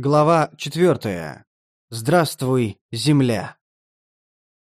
Глава 4. Здравствуй, Земля.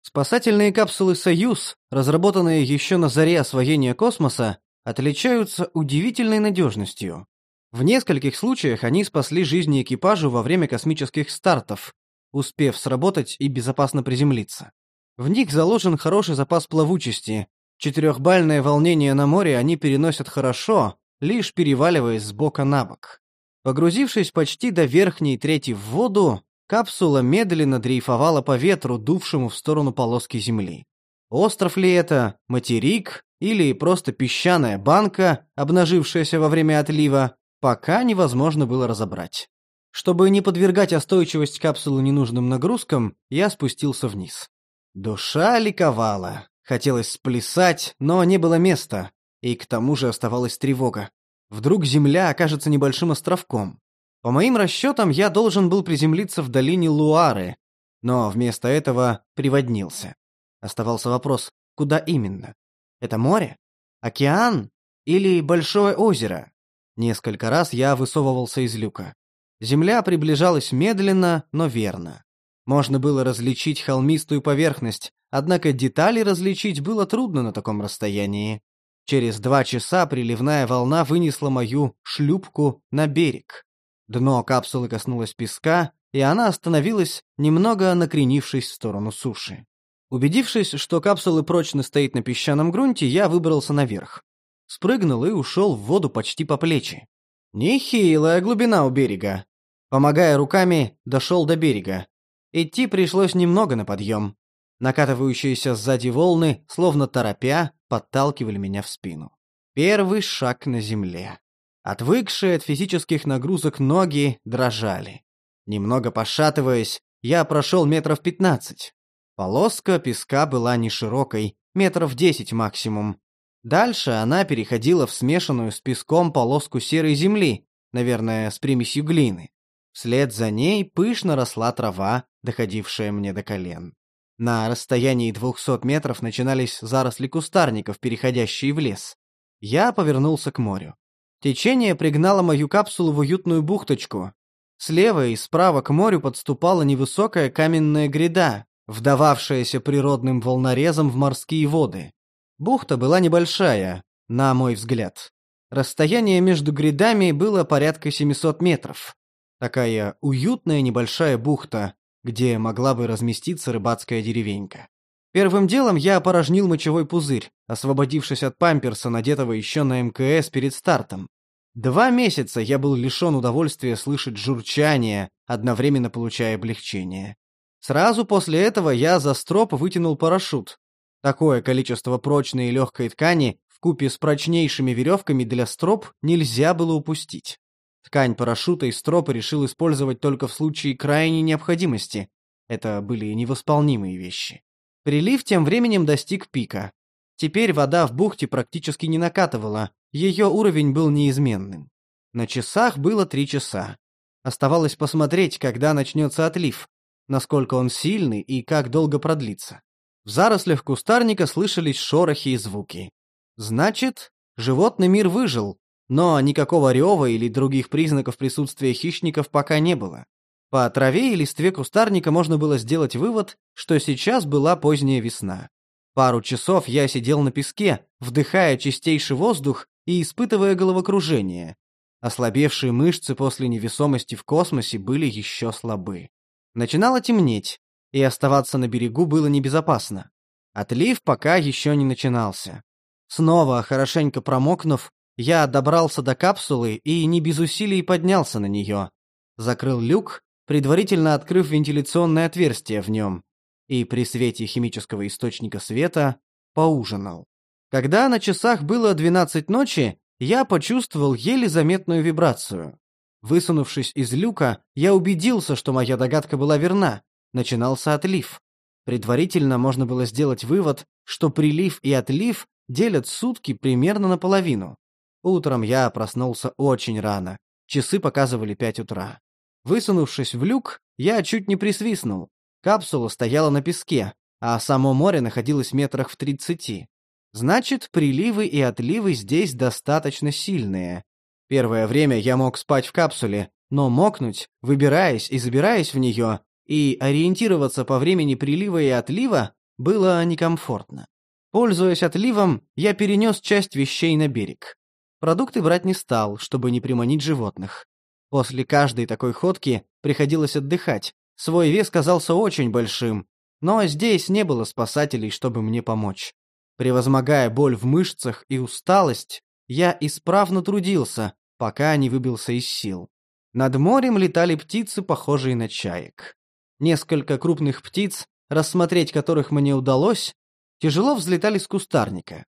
Спасательные капсулы «Союз», разработанные еще на заре освоения космоса, отличаются удивительной надежностью. В нескольких случаях они спасли жизни экипажу во время космических стартов, успев сработать и безопасно приземлиться. В них заложен хороший запас плавучести. Четырехбальное волнение на море они переносят хорошо, лишь переваливаясь с бока на бок. Погрузившись почти до верхней трети в воду, капсула медленно дрейфовала по ветру, дувшему в сторону полоски земли. Остров ли это, материк или просто песчаная банка, обнажившаяся во время отлива, пока невозможно было разобрать. Чтобы не подвергать остойчивость капсулы ненужным нагрузкам, я спустился вниз. Душа ликовала. Хотелось сплясать, но не было места, и к тому же оставалась тревога. Вдруг Земля окажется небольшим островком. По моим расчетам, я должен был приземлиться в долине Луары, но вместо этого приводнился. Оставался вопрос, куда именно? Это море? Океан? Или большое озеро? Несколько раз я высовывался из люка. Земля приближалась медленно, но верно. Можно было различить холмистую поверхность, однако детали различить было трудно на таком расстоянии. Через два часа приливная волна вынесла мою шлюпку на берег. Дно капсулы коснулось песка, и она остановилась, немного накренившись в сторону суши. Убедившись, что капсула прочно стоит на песчаном грунте, я выбрался наверх. Спрыгнул и ушел в воду почти по плечи. Нехилая глубина у берега. Помогая руками, дошел до берега. Идти пришлось немного на подъем. Накатывающиеся сзади волны, словно торопя, подталкивали меня в спину. Первый шаг на земле. Отвыкшие от физических нагрузок ноги дрожали. Немного пошатываясь, я прошел метров пятнадцать. Полоска песка была не широкой, метров десять максимум. Дальше она переходила в смешанную с песком полоску серой земли, наверное, с примесью глины. Вслед за ней пышно росла трава, доходившая мне до колен. На расстоянии двухсот метров начинались заросли кустарников, переходящие в лес. Я повернулся к морю. Течение пригнало мою капсулу в уютную бухточку. Слева и справа к морю подступала невысокая каменная гряда, вдававшаяся природным волнорезом в морские воды. Бухта была небольшая, на мой взгляд. Расстояние между грядами было порядка 700 метров. Такая уютная небольшая бухта, где могла бы разместиться рыбацкая деревенька. Первым делом я опорожнил мочевой пузырь, освободившись от памперса, надетого еще на МКС перед стартом. Два месяца я был лишен удовольствия слышать журчание, одновременно получая облегчение. Сразу после этого я за строп вытянул парашют. Такое количество прочной и легкой ткани в купе с прочнейшими веревками для строп нельзя было упустить. Ткань парашюта и стропы решил использовать только в случае крайней необходимости. Это были невосполнимые вещи. Прилив тем временем достиг пика. Теперь вода в бухте практически не накатывала, ее уровень был неизменным. На часах было три часа. Оставалось посмотреть, когда начнется отлив, насколько он сильный и как долго продлится. В зарослях кустарника слышались шорохи и звуки. Значит, животный мир выжил, но никакого рева или других признаков присутствия хищников пока не было. По траве и листве кустарника можно было сделать вывод, что сейчас была поздняя весна. Пару часов я сидел на песке, вдыхая чистейший воздух и испытывая головокружение. Ослабевшие мышцы после невесомости в космосе были еще слабы. Начинало темнеть, и оставаться на берегу было небезопасно. Отлив пока еще не начинался. Снова, хорошенько промокнув, я добрался до капсулы и не без усилий поднялся на нее. Закрыл люк, предварительно открыв вентиляционное отверстие в нем, и при свете химического источника света поужинал. Когда на часах было 12 ночи, я почувствовал еле заметную вибрацию. Высунувшись из люка, я убедился, что моя догадка была верна. Начинался отлив. Предварительно можно было сделать вывод, что прилив и отлив делят сутки примерно наполовину. Утром я проснулся очень рано. Часы показывали пять утра. Высунувшись в люк, я чуть не присвистнул. Капсула стояла на песке, а само море находилось метрах в тридцати. Значит, приливы и отливы здесь достаточно сильные. Первое время я мог спать в капсуле, но мокнуть, выбираясь и забираясь в нее, и ориентироваться по времени прилива и отлива было некомфортно. Пользуясь отливом, я перенес часть вещей на берег. Продукты брать не стал, чтобы не приманить животных. После каждой такой ходки приходилось отдыхать. Свой вес казался очень большим, но здесь не было спасателей, чтобы мне помочь. Превозмогая боль в мышцах и усталость, я исправно трудился, пока не выбился из сил. Над морем летали птицы, похожие на чаек. Несколько крупных птиц, рассмотреть которых мне удалось, тяжело взлетали с кустарника.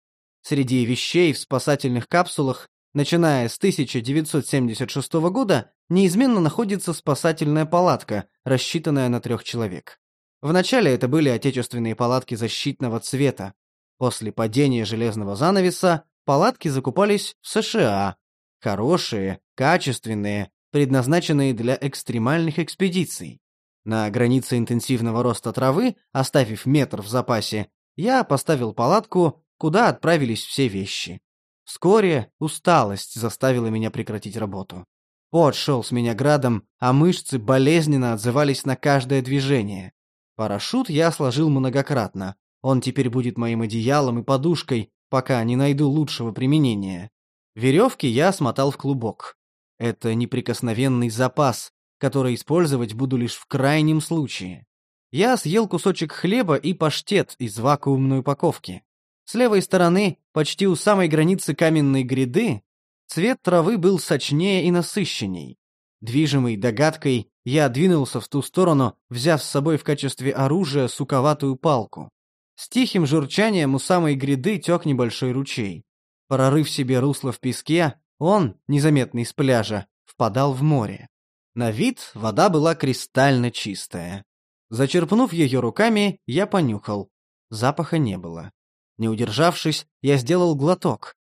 Среди вещей в спасательных капсулах, начиная с 1976 года, неизменно находится спасательная палатка, рассчитанная на трех человек. Вначале это были отечественные палатки защитного цвета. После падения железного занавеса палатки закупались в США. Хорошие, качественные, предназначенные для экстремальных экспедиций. На границе интенсивного роста травы, оставив метр в запасе, я поставил палатку, куда отправились все вещи. Вскоре усталость заставила меня прекратить работу. Пот шел с меня градом, а мышцы болезненно отзывались на каждое движение. Парашют я сложил многократно. Он теперь будет моим одеялом и подушкой, пока не найду лучшего применения. Веревки я смотал в клубок. Это неприкосновенный запас, который использовать буду лишь в крайнем случае. Я съел кусочек хлеба и паштет из вакуумной упаковки. С левой стороны, почти у самой границы каменной гряды, цвет травы был сочнее и насыщенней. Движимый догадкой, я двинулся в ту сторону, взяв с собой в качестве оружия суковатую палку. С тихим журчанием у самой гряды тек небольшой ручей. Прорыв себе русло в песке, он, незаметный с пляжа, впадал в море. На вид вода была кристально чистая. Зачерпнув ее руками, я понюхал. Запаха не было. Не удержавшись, я сделал глоток.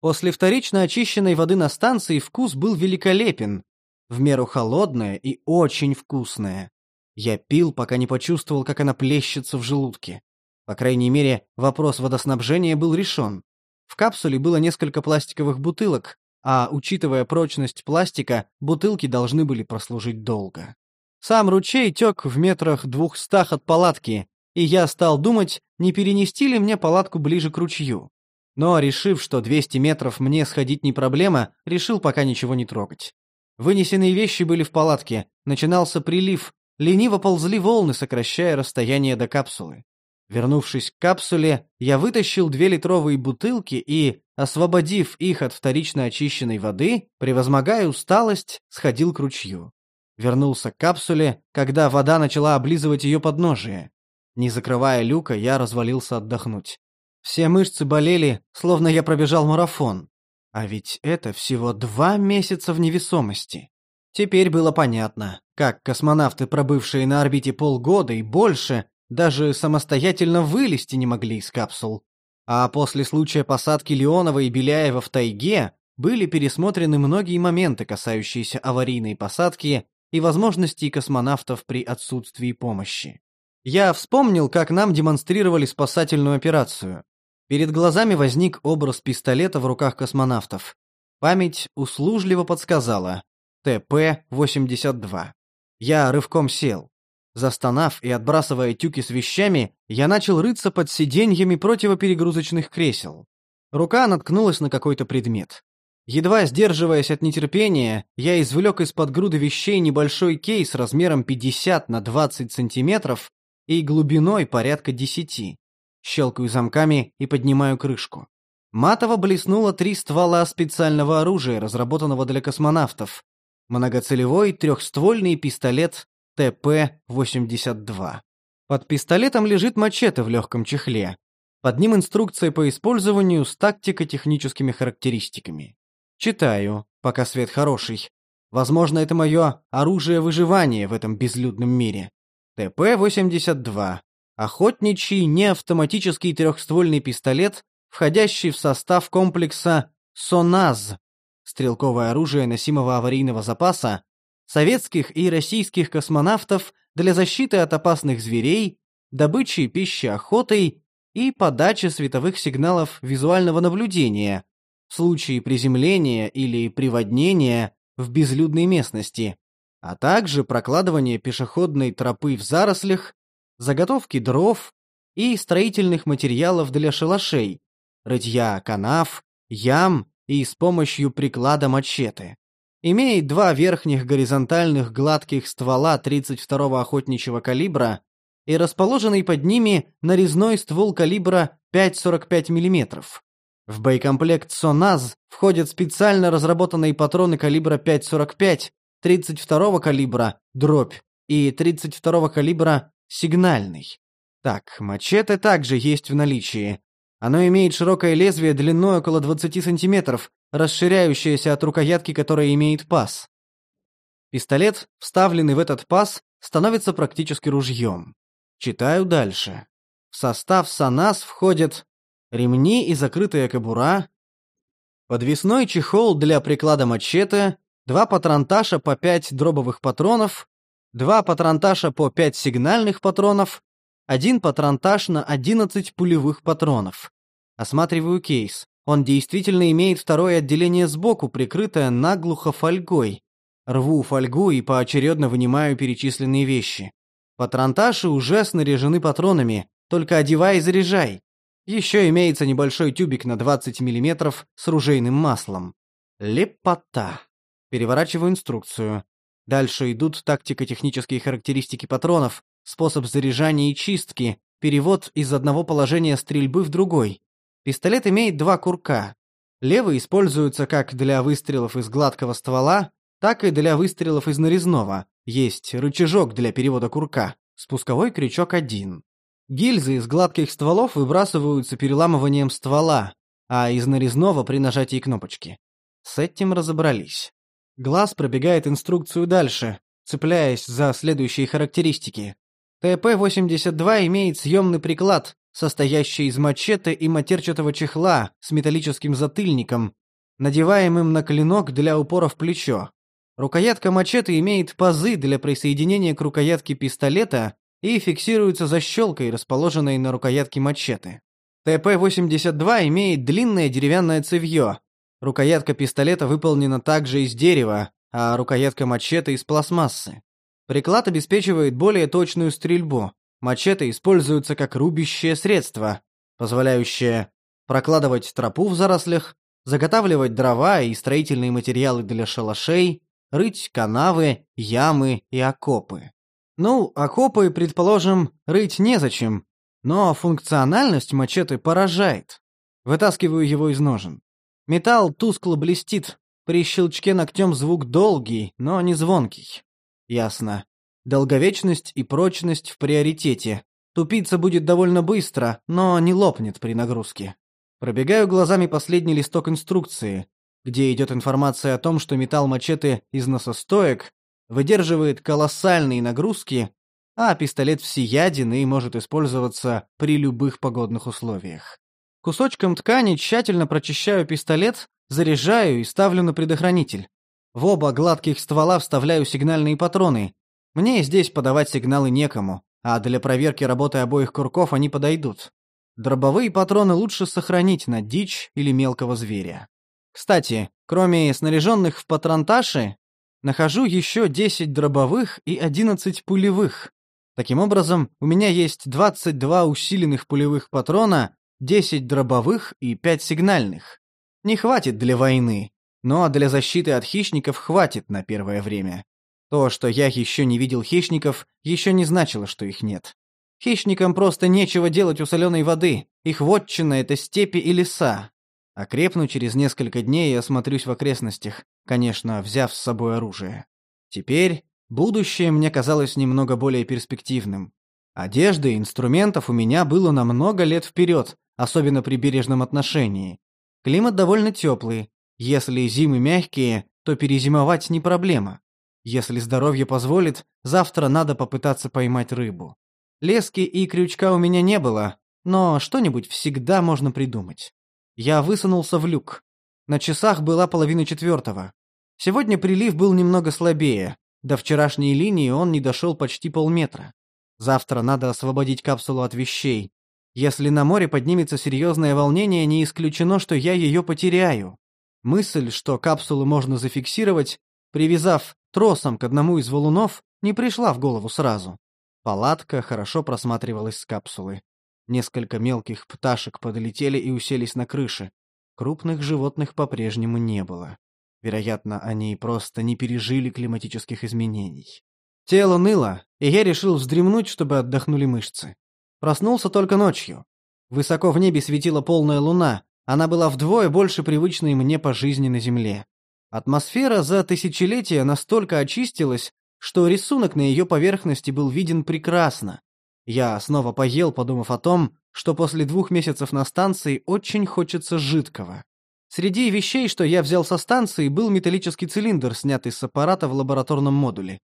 После вторично очищенной воды на станции вкус был великолепен, в меру холодная и очень вкусная. Я пил, пока не почувствовал, как она плещется в желудке. По крайней мере, вопрос водоснабжения был решен. В капсуле было несколько пластиковых бутылок, а, учитывая прочность пластика, бутылки должны были прослужить долго. Сам ручей тек в метрах двухстах от палатки, и я стал думать, не перенести ли мне палатку ближе к ручью. Но, решив, что 200 метров мне сходить не проблема, решил пока ничего не трогать. Вынесенные вещи были в палатке, начинался прилив, лениво ползли волны, сокращая расстояние до капсулы. Вернувшись к капсуле, я вытащил две литровые бутылки и, освободив их от вторично очищенной воды, превозмогая усталость, сходил к ручью. Вернулся к капсуле, когда вода начала облизывать ее подножие. Не закрывая люка, я развалился отдохнуть. Все мышцы болели, словно я пробежал марафон. А ведь это всего два месяца в невесомости. Теперь было понятно, как космонавты, пробывшие на орбите полгода и больше, даже самостоятельно вылезти не могли из капсул. А после случая посадки Леонова и Беляева в тайге были пересмотрены многие моменты, касающиеся аварийной посадки и возможностей космонавтов при отсутствии помощи. Я вспомнил, как нам демонстрировали спасательную операцию. Перед глазами возник образ пистолета в руках космонавтов. Память услужливо подсказала. ТП-82. Я рывком сел. Застонав и отбрасывая тюки с вещами, я начал рыться под сиденьями противоперегрузочных кресел. Рука наткнулась на какой-то предмет. Едва сдерживаясь от нетерпения, я извлек из-под груды вещей небольшой кейс размером 50 на 20 сантиметров и глубиной порядка 10. Щелкаю замками и поднимаю крышку. Матово блеснуло три ствола специального оружия, разработанного для космонавтов. Многоцелевой трехствольный пистолет ТП-82. Под пистолетом лежит мачете в легком чехле. Под ним инструкция по использованию с тактико-техническими характеристиками. Читаю, пока свет хороший. Возможно, это мое оружие выживания в этом безлюдном мире. ТП-82. Охотничий неавтоматический трехствольный пистолет, входящий в состав комплекса «СОНАЗ» стрелковое оружие носимого аварийного запаса, советских и российских космонавтов для защиты от опасных зверей, добычи пищи охотой и подачи световых сигналов визуального наблюдения в случае приземления или приводнения в безлюдной местности, а также прокладывание пешеходной тропы в зарослях, заготовки дров и строительных материалов для шалашей, рытья канав, ям и с помощью приклада мачете. Имеет два верхних горизонтальных гладких ствола 32-го охотничьего калибра и расположенный под ними нарезной ствол калибра 5,45 мм. В боекомплект СОНАЗ входят специально разработанные патроны калибра 5,45, 32-го калибра дробь и 32-го калибра сигнальный. Так, мачете также есть в наличии. Оно имеет широкое лезвие длиной около 20 сантиметров, расширяющееся от рукоятки, которая имеет паз. Пистолет, вставленный в этот паз, становится практически ружьем. Читаю дальше. В состав САНАС входят ремни и закрытая кобура, подвесной чехол для приклада мачете, два патронташа по 5 дробовых патронов, два патронташа по 5 сигнальных патронов, один патронтаж на 11 пулевых патронов. Осматриваю кейс. Он действительно имеет второе отделение сбоку, прикрытое наглухо фольгой. Рву фольгу и поочередно вынимаю перечисленные вещи. Патронташи уже снаряжены патронами, только одевай и заряжай. Еще имеется небольшой тюбик на 20 мм с ружейным маслом. Лепота. Переворачиваю инструкцию. Дальше идут тактико-технические характеристики патронов, способ заряжания и чистки, перевод из одного положения стрельбы в другой. Пистолет имеет два курка. Левый используется как для выстрелов из гладкого ствола, так и для выстрелов из нарезного. Есть рычажок для перевода курка, спусковой крючок один. Гильзы из гладких стволов выбрасываются переламыванием ствола, а из нарезного при нажатии кнопочки. С этим разобрались. Глаз пробегает инструкцию дальше, цепляясь за следующие характеристики. ТП-82 имеет съемный приклад, состоящий из мачете и матерчатого чехла с металлическим затыльником, надеваемым на клинок для упора в плечо. Рукоятка мачете имеет пазы для присоединения к рукоятке пистолета и фиксируется защелкой, расположенной на рукоятке мачете. ТП-82 имеет длинное деревянное цевье, Рукоятка пистолета выполнена также из дерева, а рукоятка мачете из пластмассы. Приклад обеспечивает более точную стрельбу. Мачете используется как рубящее средство, позволяющее прокладывать тропу в зарослях, заготавливать дрова и строительные материалы для шалашей, рыть канавы, ямы и окопы. Ну, окопы, предположим, рыть незачем, но функциональность мачете поражает. Вытаскиваю его из ножен. Металл тускло блестит. При щелчке ногтем звук долгий, но не звонкий. Ясно. Долговечность и прочность в приоритете. Тупиться будет довольно быстро, но не лопнет при нагрузке. Пробегаю глазами последний листок инструкции, где идет информация о том, что металл мачете износостоек, выдерживает колоссальные нагрузки, а пистолет всеяден и может использоваться при любых погодных условиях. Кусочком ткани тщательно прочищаю пистолет, заряжаю и ставлю на предохранитель. В оба гладких ствола вставляю сигнальные патроны. Мне здесь подавать сигналы некому, а для проверки работы обоих курков они подойдут. Дробовые патроны лучше сохранить на дичь или мелкого зверя. Кстати, кроме снаряженных в патронташи, нахожу еще 10 дробовых и 11 пулевых. Таким образом, у меня есть 22 усиленных пулевых патрона 10 дробовых и 5 сигнальных. Не хватит для войны, но для защиты от хищников хватит на первое время. То, что я еще не видел хищников, еще не значило, что их нет. Хищникам просто нечего делать у соленой воды, их вотчина — это степи и леса. Окрепну через несколько дней и осмотрюсь в окрестностях, конечно, взяв с собой оружие. Теперь будущее мне казалось немного более перспективным. Одежды и инструментов у меня было на много лет вперед, особенно при бережном отношении. Климат довольно теплый. Если зимы мягкие, то перезимовать не проблема. Если здоровье позволит, завтра надо попытаться поймать рыбу. Лески и крючка у меня не было, но что-нибудь всегда можно придумать. Я высунулся в люк. На часах была половина четвертого. Сегодня прилив был немного слабее. До вчерашней линии он не дошел почти полметра. Завтра надо освободить капсулу от вещей. Если на море поднимется серьезное волнение, не исключено, что я ее потеряю. Мысль, что капсулу можно зафиксировать, привязав тросом к одному из валунов, не пришла в голову сразу. Палатка хорошо просматривалась с капсулы. Несколько мелких пташек подлетели и уселись на крыше. Крупных животных по-прежнему не было. Вероятно, они просто не пережили климатических изменений. Тело ныло, и я решил вздремнуть, чтобы отдохнули мышцы. Проснулся только ночью. Высоко в небе светила полная луна, она была вдвое больше привычной мне по жизни на Земле. Атмосфера за тысячелетия настолько очистилась, что рисунок на ее поверхности был виден прекрасно. Я снова поел, подумав о том, что после двух месяцев на станции очень хочется жидкого. Среди вещей, что я взял со станции, был металлический цилиндр, снятый с аппарата в лабораторном модуле.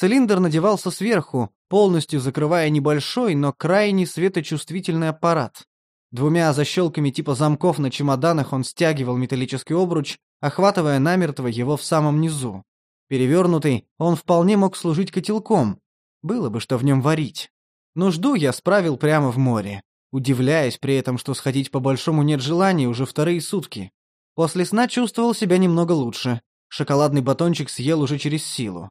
Цилиндр надевался сверху, полностью закрывая небольшой, но крайне светочувствительный аппарат. Двумя защелками типа замков на чемоданах он стягивал металлический обруч, охватывая намертво его в самом низу. Перевернутый, он вполне мог служить котелком. Было бы что в нем варить. Нужду я справил прямо в море, удивляясь при этом, что сходить по-большому нет желания уже вторые сутки. После сна чувствовал себя немного лучше. Шоколадный батончик съел уже через силу.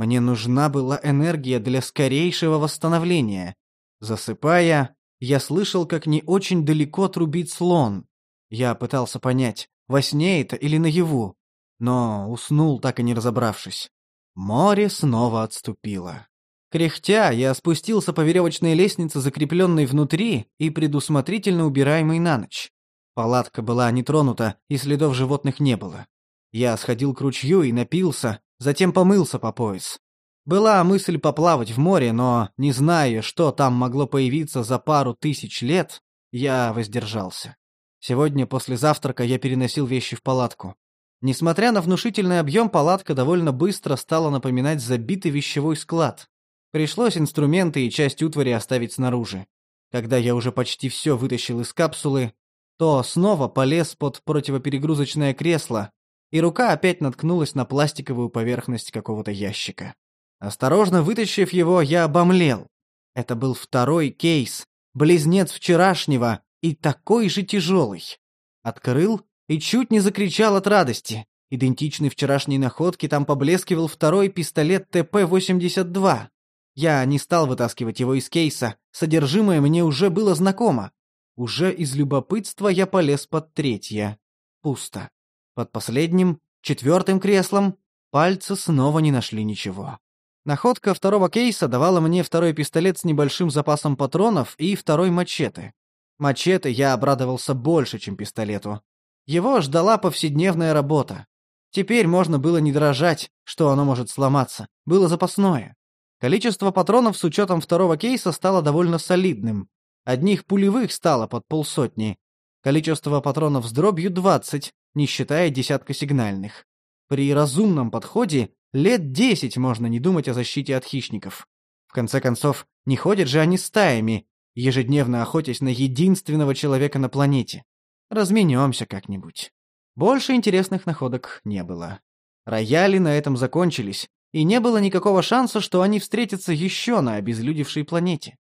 Мне нужна была энергия для скорейшего восстановления. Засыпая, я слышал, как не очень далеко трубит слон. Я пытался понять, во сне это или наяву, но уснул, так и не разобравшись. Море снова отступило. Кряхтя, я спустился по веревочной лестнице, закрепленной внутри и предусмотрительно убираемой на ночь. Палатка была не тронута, и следов животных не было. Я сходил к ручью и напился, затем помылся по пояс. Была мысль поплавать в море, но, не зная, что там могло появиться за пару тысяч лет, я воздержался. Сегодня после завтрака я переносил вещи в палатку. Несмотря на внушительный объем, палатка довольно быстро стала напоминать забитый вещевой склад. Пришлось инструменты и часть утвари оставить снаружи. Когда я уже почти все вытащил из капсулы, то снова полез под противоперегрузочное кресло, и рука опять наткнулась на пластиковую поверхность какого-то ящика. Осторожно вытащив его, я обомлел. Это был второй кейс, близнец вчерашнего и такой же тяжелый. Открыл и чуть не закричал от радости. Идентичный вчерашней находке там поблескивал второй пистолет ТП-82. Я не стал вытаскивать его из кейса, содержимое мне уже было знакомо. Уже из любопытства я полез под третье. Пусто. Под последним, четвертым креслом, пальцы снова не нашли ничего. Находка второго кейса давала мне второй пистолет с небольшим запасом патронов и второй мачете. Мачете я обрадовался больше, чем пистолету. Его ждала повседневная работа. Теперь можно было не дрожать, что оно может сломаться. Было запасное. Количество патронов с учетом второго кейса стало довольно солидным. Одних пулевых стало под полсотни. Количество патронов с дробью — 20, не считая десятка сигнальных. При разумном подходе Лет десять можно не думать о защите от хищников. В конце концов, не ходят же они стаями, ежедневно охотясь на единственного человека на планете. Разменемся как-нибудь. Больше интересных находок не было. Рояли на этом закончились, и не было никакого шанса, что они встретятся еще на обезлюдевшей планете.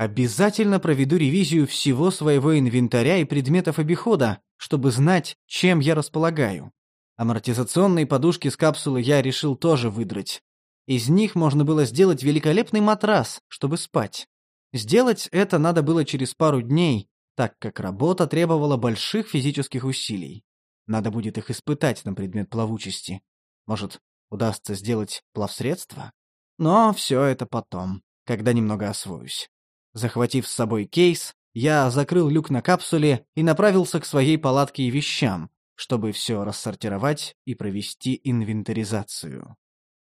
Обязательно проведу ревизию всего своего инвентаря и предметов обихода, чтобы знать, чем я располагаю. Амортизационные подушки с капсулы я решил тоже выдрать. Из них можно было сделать великолепный матрас, чтобы спать. Сделать это надо было через пару дней, так как работа требовала больших физических усилий. Надо будет их испытать на предмет плавучести. Может, удастся сделать плавсредство? Но все это потом, когда немного освоюсь. Захватив с собой кейс, я закрыл люк на капсуле и направился к своей палатке и вещам, чтобы все рассортировать и провести инвентаризацию.